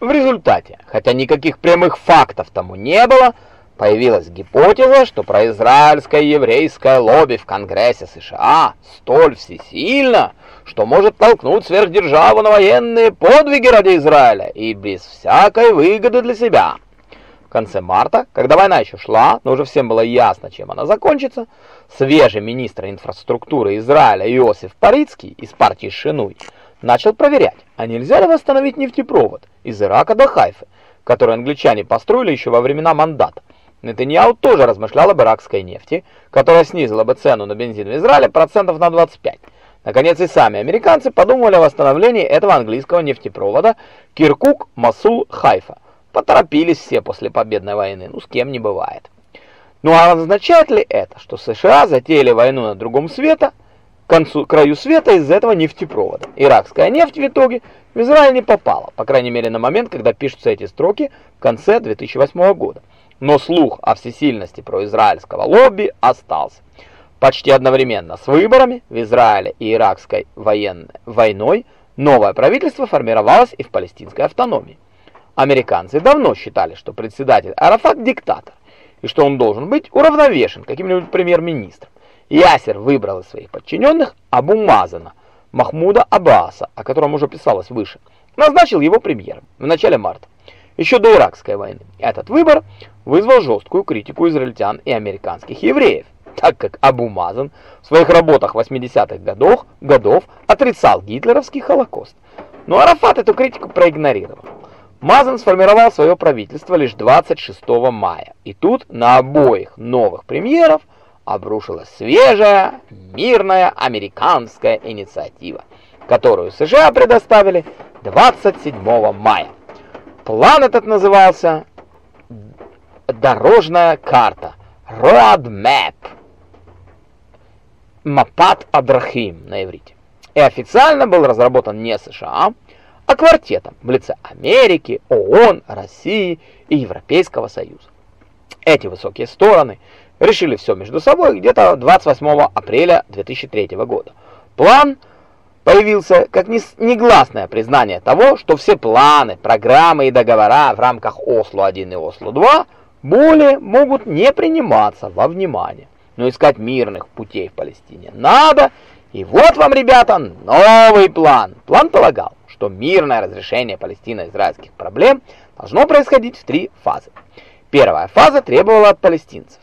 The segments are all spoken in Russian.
В результате, хотя никаких прямых фактов тому не было, появилась гипотеза, что произраильское еврейское лобби в Конгрессе США столь всесильно, что может толкнуть сверхдержаву на военные подвиги ради Израиля и без всякой выгоды для себя. В конце марта, когда война еще шла, но уже всем было ясно, чем она закончится, свежий министр инфраструктуры Израиля Иосиф Парицкий из партии Шинуй начал проверять, а нельзя ли восстановить нефтепровод из Ирака до Хайфы, который англичане построили еще во времена мандата. Нетаньяу тоже размышлял об иракской нефти, которая снизила бы цену на бензин в Израиле процентов на 25. Наконец и сами американцы подумали о восстановлении этого английского нефтепровода Киркук-Масул-Хайфа. Поторопились все после победной войны, ну с кем не бывает. Ну а означает ли это, что США затеяли войну на другом света, концу краю света из-за этого нефтепровода? Иракская нефть в итоге в Израиль не попала, по крайней мере на момент, когда пишутся эти строки в конце 2008 года. Но слух о всесильности произраильского лобби остался. Почти одновременно с выборами в Израиле и иракской военной войной новое правительство формировалось и в палестинской автономии. Американцы давно считали, что председатель Арафат диктатор, и что он должен быть уравновешен каким-нибудь премьер-министром. Ясер выбрал из своих подчиненных Абу Мазана, Махмуда Аббаса, о котором уже писалось выше, назначил его премьером в начале марта, еще до иракской войны. Этот выбор вызвал жесткую критику израильтян и американских евреев так как Абу Мазан в своих работах 80-х годов, годов отрицал гитлеровский Холокост. Но Арафат эту критику проигнорировал. Мазан сформировал свое правительство лишь 26 мая, и тут на обоих новых премьеров обрушилась свежая, мирная американская инициатива, которую США предоставили 27 мая. План этот назывался «Дорожная карта» Road Map Мапат Адрахим на иврите. И официально был разработан не США, а квартетом в лице Америки, ООН, России и Европейского Союза. Эти высокие стороны решили все между собой где-то 28 апреля 2003 года. План появился как негласное признание того, что все планы, программы и договора в рамках Осло-1 и Осло-2 более могут не приниматься во внимание но искать мирных путей в Палестине надо. И вот вам, ребята, новый план. План полагал, что мирное разрешение палестино-израильских проблем должно происходить в три фазы. Первая фаза требовала от палестинцев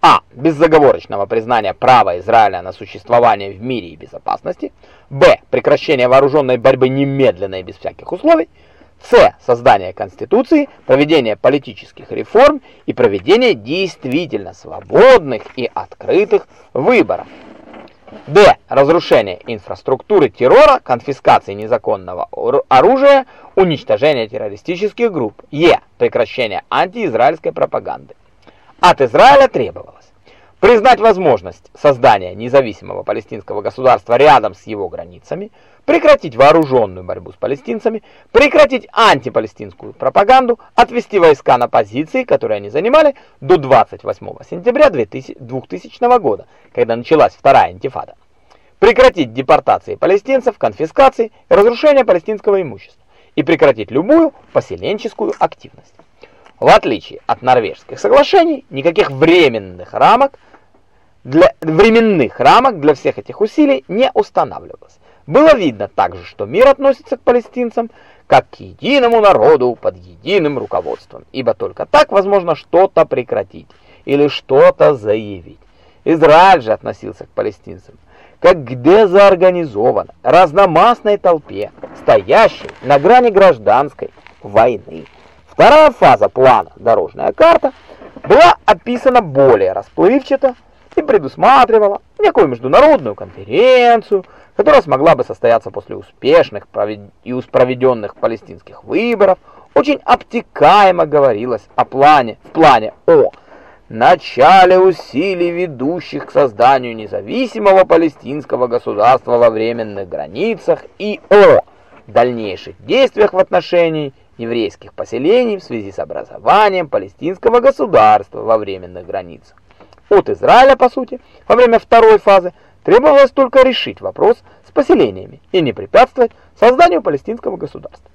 а. Беззаговорочного признания права Израиля на существование в мире и безопасности. Б. Прекращение вооруженной борьбы немедленно и без всяких условий. С. Создание Конституции, проведение политических реформ и проведение действительно свободных и открытых выборов. Д. Разрушение инфраструктуры террора, конфискации незаконного оружия, уничтожение террористических групп. Е. Прекращение антиизраильской пропаганды. От Израиля требовалось признать возможность создания независимого палестинского государства рядом с его границами, прекратить вооруженную борьбу с палестинцами, прекратить антипалестинскую пропаганду, отвести войска на позиции, которые они занимали до 28 сентября 2000 года, когда началась вторая интифада, прекратить депортации палестинцев, конфискации и разрушение палестинского имущества и прекратить любую поселенческую активность. В отличие от норвежских соглашений, никаких временных рамок для временных рамок для всех этих усилий не устанавливалось. Было видно также, что мир относится к палестинцам как к единому народу под единым руководством, ибо только так возможно что-то прекратить или что-то заявить. Израиль же относился к палестинцам как к дезорганизованной, разномастной толпе, стоящей на грани гражданской войны. Вторая фаза плана «Дорожная карта» была описана более расплывчато, и предусматривала некую международную конференцию, которая смогла бы состояться после успешных и проведенных палестинских выборов, очень обтекаемо говорилось о плане, в плане о начале усилий, ведущих к созданию независимого палестинского государства во временных границах и о дальнейших действиях в отношении еврейских поселений в связи с образованием палестинского государства во временных границах. От Израиля, по сути, во время второй фазы требовалось только решить вопрос с поселениями и не препятствовать созданию палестинского государства.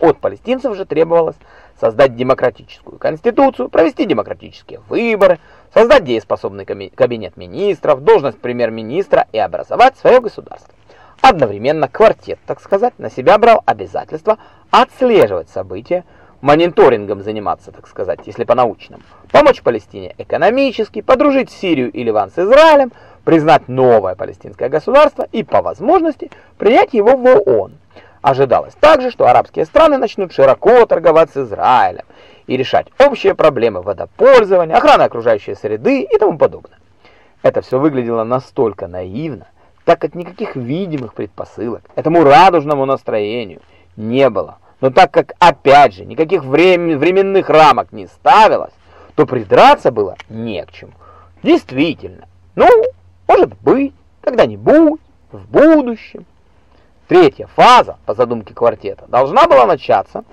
От палестинцев же требовалось создать демократическую конституцию, провести демократические выборы, создать дееспособный кабинет министров, должность премьер-министра и образовать свое государство. Одновременно квартет, так сказать, на себя брал обязательство отслеживать события, мониторингом заниматься, так сказать, если по-научному, помочь Палестине экономически, подружить Сирию и Ливан с Израилем, признать новое палестинское государство и, по возможности, принять его в ООН. Ожидалось также, что арабские страны начнут широко торговать с Израилем и решать общие проблемы водопользования, охраны окружающей среды и тому подобное. Это все выглядело настолько наивно, так как никаких видимых предпосылок этому радужному настроению не было. Но так как, опять же, никаких времен, временных рамок не ставилось, то придраться было не к чему. Действительно, ну, может быть, когда-нибудь, в будущем. Третья фаза, по задумке квартета, должна была начаться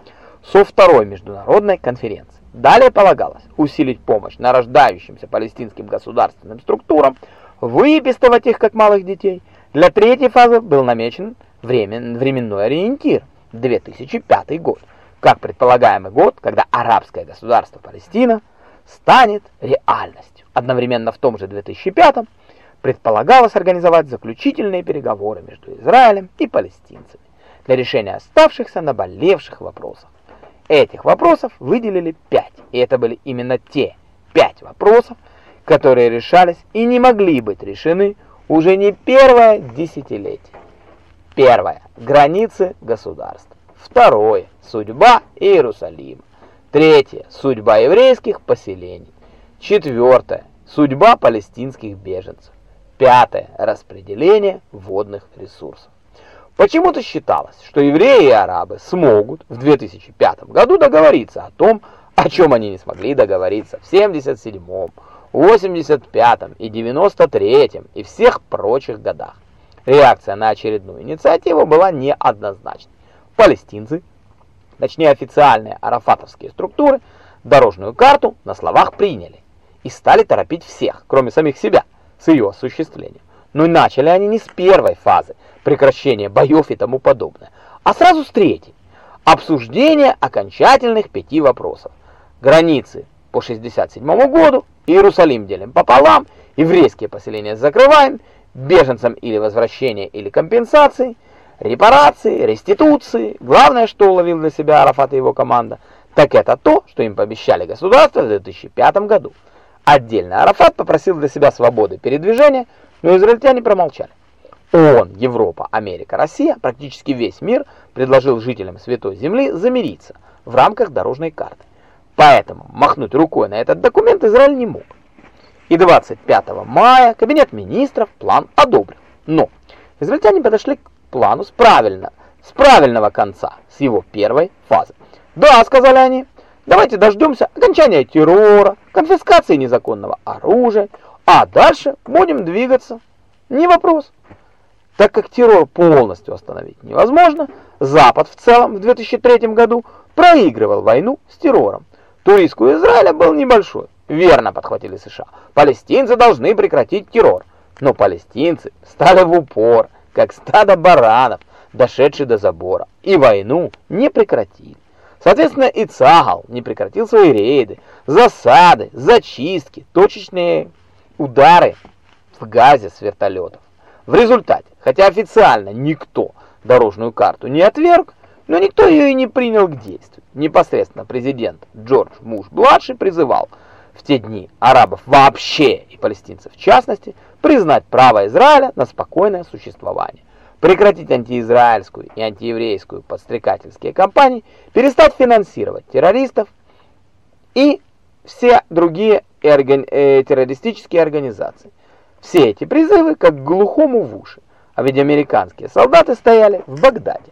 со второй международной конференции. Далее полагалось усилить помощь нарождающимся палестинским государственным структурам, выпистывать их как малых детей. Для третьей фазы был намечен времен, временной ориентир – 2005 год, как предполагаемый год, когда арабское государство Палестина станет реальностью. Одновременно в том же 2005 предполагалось организовать заключительные переговоры между Израилем и палестинцами для решения оставшихся наболевших вопросов. Этих вопросов выделили пять, и это были именно те пять вопросов, которые решались и не могли быть решены уже не первое десятилетие. Первое границы государств. Второе судьба Иерусалима. Третье судьба еврейских поселений. Четвертое судьба палестинских беженцев. Пятое. Распределение водных ресурсов. Почему-то считалось, что евреи и арабы смогут в 2005 году договориться о том, о чем они не смогли договориться в 77-м, 85-м и 93-м и всех прочих годах. Реакция на очередную инициативу была неоднозначной. Палестинцы, точнее официальные арафатовские структуры, дорожную карту на словах приняли и стали торопить всех, кроме самих себя – с ее осуществлением. Но начали они не с первой фазы прекращения боев и тому подобное, а сразу с третьей. Обсуждение окончательных пяти вопросов. Границы по 67 году, Иерусалим делим пополам, еврейские поселения закрываем, беженцам или возвращение, или компенсации, репарации, реституции. Главное, что уловил для себя Арафат и его команда, так это то, что им пообещали государство в 2005 году. Отдельно Арафат попросил для себя свободы передвижения, но израильтяне промолчали. ООН, Европа, Америка, Россия, практически весь мир предложил жителям Святой Земли замириться в рамках дорожной карты. Поэтому махнуть рукой на этот документ Израиль не мог. И 25 мая Кабинет министров план одобрил. Но израильтяне подошли к плану с, правильно, с правильного конца, с его первой фазы. «Да», — сказали они, — «давайте дождемся окончания террора, конфискации незаконного оружия, а дальше будем двигаться. Не вопрос. Так как террор полностью остановить невозможно, Запад в целом в 2003 году проигрывал войну с террором. То риск у Израиля был небольшой. Верно подхватили США. Палестинцы должны прекратить террор. Но палестинцы стали в упор, как стадо баранов, дошедшие до забора, и войну не прекратили. Соответственно, и Цагал не прекратил свои рейды, засады, зачистки, точечные удары в Газе с вертолетов. В результате, хотя официально никто дорожную карту не отверг, но никто ее и не принял к действию. Непосредственно президент Джордж Буш-младший призывал в те дни арабов вообще и палестинцев в частности признать право Израиля на спокойное существование прекратить антиизраильскую и антиеврейскую подстрекательские кампании, перестать финансировать террористов и все другие органи э, террористические организации. Все эти призывы как глухому в уши, а ведь американские солдаты стояли в Багдаде.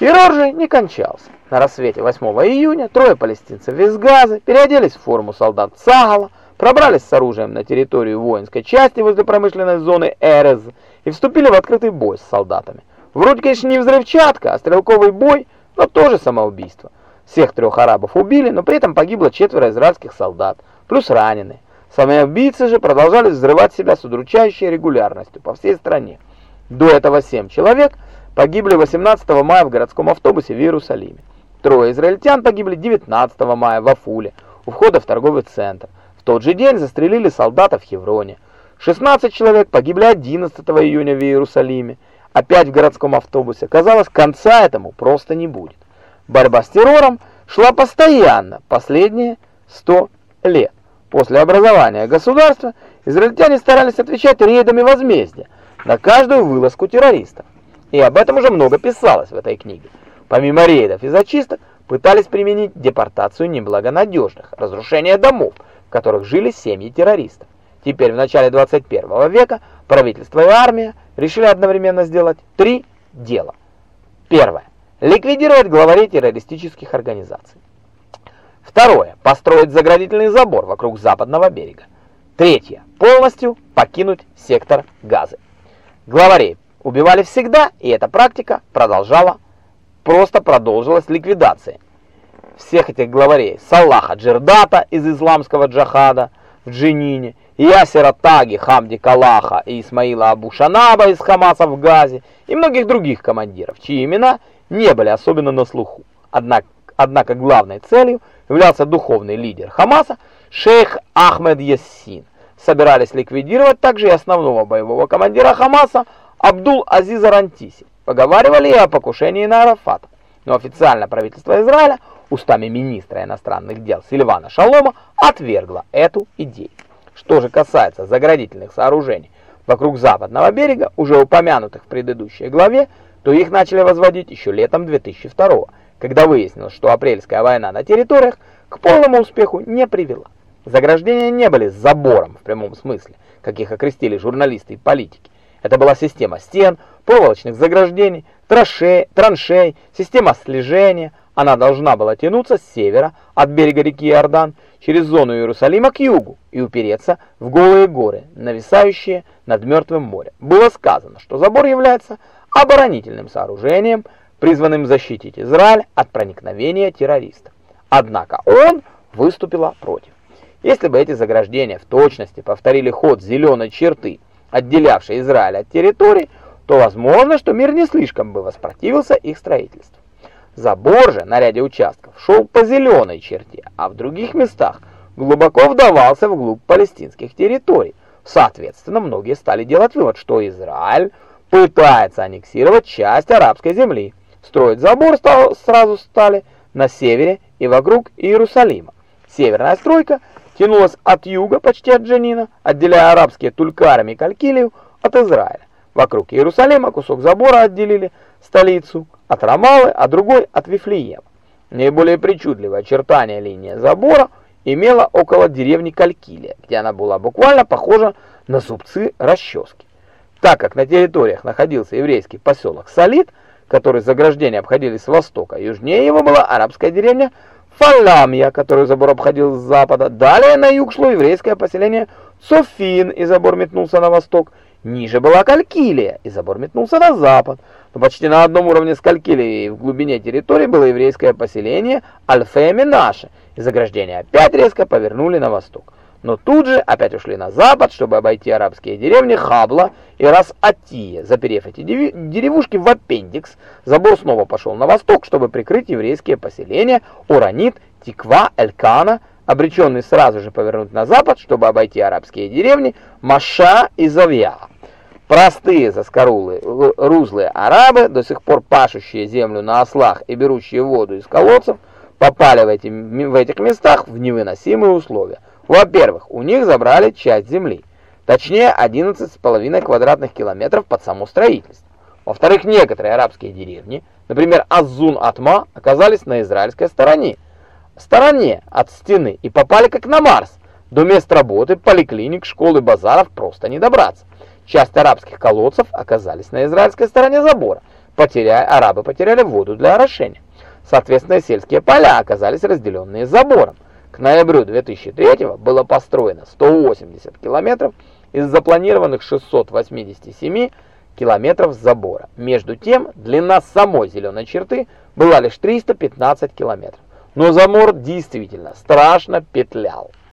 Террор же не кончался. На рассвете 8 июня трое палестинцев из Газы переоделись в форму солдат Цагала, пробрались с оружием на территорию воинской части возле промышленной зоны Эрез и вступили в открытый бой с солдатами. Вроде, конечно, не взрывчатка, а стрелковый бой, но тоже самоубийство. Всех трех арабов убили, но при этом погибло четверо израильских солдат, плюс раненые. Самоубийцы же продолжали взрывать себя с удручающей регулярностью по всей стране. До этого семь человек погибли 18 мая в городском автобусе в Иерусалиме. Трое израильтян погибли 19 мая в Афуле, у входа в торговый центр. В тот же день застрелили солдата в Хевроне. 16 человек погибли 11 июня в Иерусалиме, опять в городском автобусе. Казалось, конца этому просто не будет. Борьба с террором шла постоянно, последние 100 лет. После образования государства израильтяне старались отвечать рейдами возмездия на каждую вылазку террористов. И об этом уже много писалось в этой книге. Помимо рейдов и зачисток, пытались применить депортацию неблагонадежных, разрушение домов, в которых жили семьи террористов. Теперь, в начале 21 века, правительство и армия решили одновременно сделать три дела. Первое. Ликвидировать главарей террористических организаций. Второе. Построить заградительный забор вокруг западного берега. Третье. Полностью покинуть сектор Газы. Главарей убивали всегда, и эта практика продолжала, просто продолжилась ликвидация всех этих главарей. Салаха Джердата из исламского джахада в Джинине, Ясера Таги, Хамди Калаха и Исмаила Абушанаба из Хамаса в Газе и многих других командиров, чьи имена не были особенно на слуху. Однако, однако главной целью являлся духовный лидер Хамаса шейх Ахмед Яссин. Собирались ликвидировать также и основного боевого командира Хамаса Абдул-Азиза Рантиси. Поговаривали и о покушении на Арафата. Но официально правительство Израиля устами министра иностранных дел Сильвана Шалома отвергло эту идею. Что же касается заградительных сооружений вокруг западного берега, уже упомянутых в предыдущей главе, то их начали возводить еще летом 2002 когда выяснилось, что апрельская война на территориях к полному успеху не привела. Заграждения не были забором в прямом смысле, как их окрестили журналисты и политики. Это была система стен, проволочных заграждений, траншей, траншей, система слежения. Она должна была тянуться с севера, от берега реки Иордан, через зону Иерусалима к югу и упереться в голые горы, нависающие над Мертвым морем. Было сказано, что забор является оборонительным сооружением, призванным защитить Израиль от проникновения террористов. Однако он выступила против. Если бы эти заграждения в точности повторили ход зеленой черты, отделявшей Израиль от территорий, то возможно, что мир не слишком бы воспротивился их строительству. Забор же на ряде участков шел по зеленой черте, а в других местах глубоко вдавался вглубь палестинских территорий. Соответственно, многие стали делать вывод, что Израиль пытается аннексировать часть арабской земли. Строить забор стал, сразу стали на севере и вокруг Иерусалима. Северная стройка тянулась от юга, почти от Джанина, отделяя арабские Тулькарам и Калькилию от Израиля. Вокруг Иерусалима кусок забора отделили столицу от Рамалы, а другой от Вифлеема. Наиболее причудливое очертание линии забора имела около деревни Калькилия, где она была буквально похожа на зубцы расчески. Так как на территориях находился еврейский поселок Салит, который заграждения обходили с востока, южнее его была арабская деревня Фаламья, которую забор обходил с запада. Далее на юг шло еврейское поселение Софин, и забор метнулся на восток. Ниже была Калькилия, и забор метнулся на запад. Но почти на одном уровне с Калькилией в глубине территории было еврейское поселение Альфе-Менаше, и заграждения опять резко повернули на восток. Но тут же опять ушли на запад, чтобы обойти арабские деревни Хабла и Рас-Атия. Заперев эти деревушки в аппендикс, забор снова пошел на восток, чтобы прикрыть еврейские поселения Уранит, Тиква, Элькана, обреченный сразу же повернуть на запад, чтобы обойти арабские деревни Маша и Завья. Простые заскорулые, рузлые арабы, до сих пор пашущие землю на ослах и берущие воду из колодцев, попали в, эти, в этих местах в невыносимые условия. Во-первых, у них забрали часть земли, точнее 11,5 квадратных километров под само строительство. Во-вторых, некоторые арабские деревни, например, Аззун-Атма, оказались на израильской стороне, стороне от стены и попали как на Марс. До мест работы, поликлиник, школ и базаров просто не добраться. Часть арабских колодцев оказались на израильской стороне забора. Потеряя, арабы потеряли воду для орошения. Соответственно, сельские поля оказались разделенные забором. К ноябрю 2003 было построено 180 километров из запланированных 687 километров забора. Между тем, длина самой зеленой черты была лишь 315 километров. Но забор действительно страшно петлял.